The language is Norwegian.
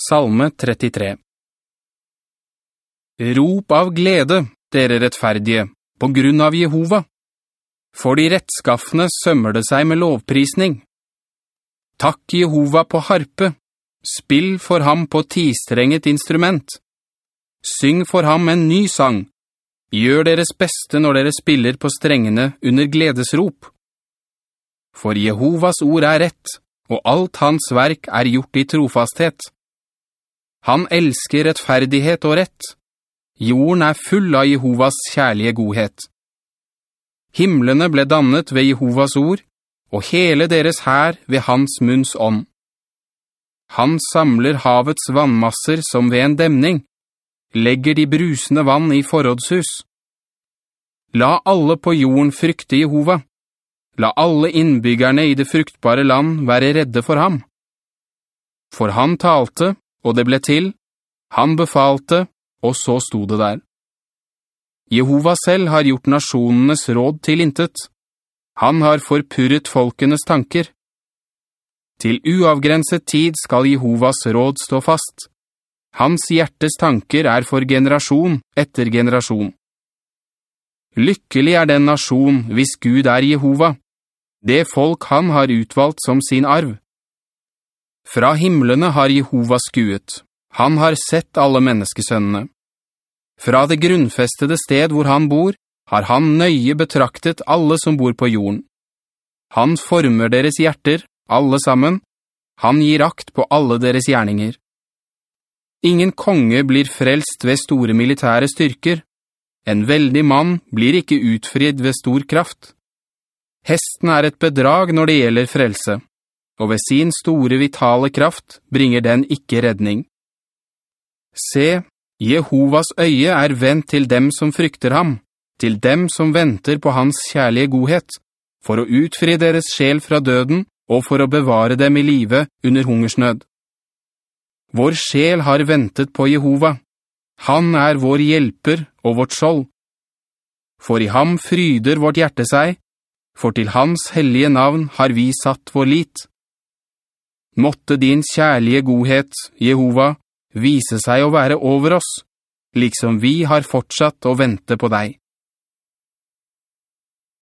Salme 33 Rop av glede, dere rettferdige, på grunn av Jehova. For de rettskaffene sømmer det seg med lovprisning. Takk Jehova på harpe, spill for ham på tistrenget instrument. Syng for ham en ny sang. Gjør deres beste når dere spiller på strengene under gledesrop. For Jehovas ord er rett, og alt hans verk er gjort i trofasthet. Han elsker rettferdighet og rett. Jorden er full av Jehovas kjærlige godhet. Himmelene ble dannet ved Jehovas ord, og hele deres her ved hans munns ånd. Han samler havets vannmasser som ved en demning, legger de brusende vann i forrådshus. La alle på jorden frykte Jehova. La alle innbyggerne i det fruktbare land være redde for ham. For han talte, og det ble til. Han befalte, og så sto det der. Jehova selv har gjort nasjonenes råd til intet. Han har forpurret folkenes tanker. Til uavgrenset tid skal Jehovas råd stå fast. Hans hjertes tanker er for generasjon etter generasjon. Lykkelig er den nasjon hvis Gud er Jehova, det folk han har utvalgt som sin arv. Fra himmelene har Jehova skuet. Han har sett alle menneskesønnene. Fra det grunnfestede sted hvor han bor, har han nøye betraktet alle som bor på jorden. Han former deres hjerter, alle sammen. Han gir akt på alle deres gjerninger. Ingen konge blir frelst ved store militære styrker. En veldig mann blir ikke utfridd ved stor kraft. Hesten er et bedrag når det gjelder frelse, og ved sin store vitale kraft bringer den ikke redning. Se, Jehovas øye er vendt til dem som frykter ham, til dem som venter på hans kjærlige godhet, for å utfri deres sjel fra døden og for å bevare dem i live under hungersnød. Vår sjel har ventet på Jehova. Han er vår hjelper og vårt skjold. For i ham fryder vårt hjerte seg, for til hans hellige navn har vi satt vår lit. Måtte din kjærlige godhet, Jehova, vise seg å være over oss, liksom vi har fortsatt å vente på deg.